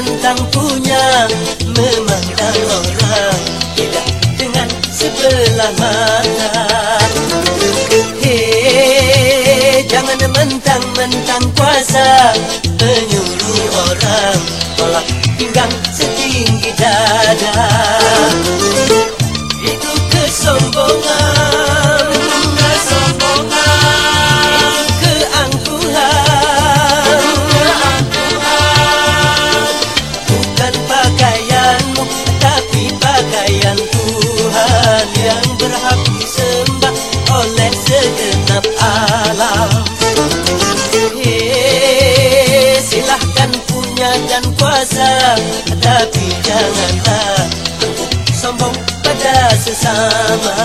tentang punya memandang orang tidak dengan sebelah mata. Hei, jangan mentang-mentang kuasa menyuruh orang tolak pinggang setinggi dada. Itu kesombongan. biasa Tapi janganlah Sombong pada sesama.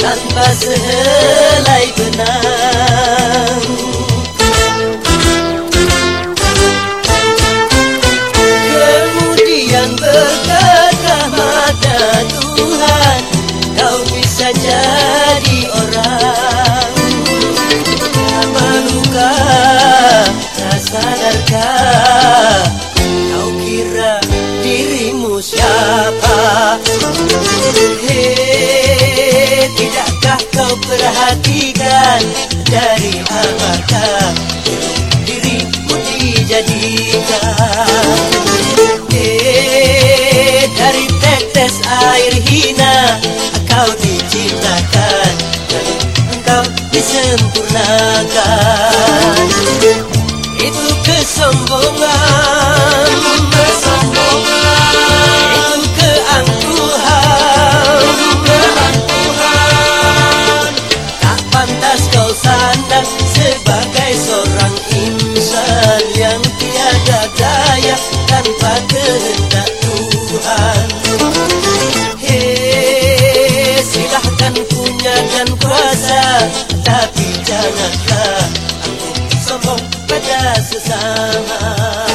tanpa sehelai benang. Kemudian berkata mata Tuhan Kau bisa jadi orang. Apa luka tak sadarkah perhatikan dari apakah a kun san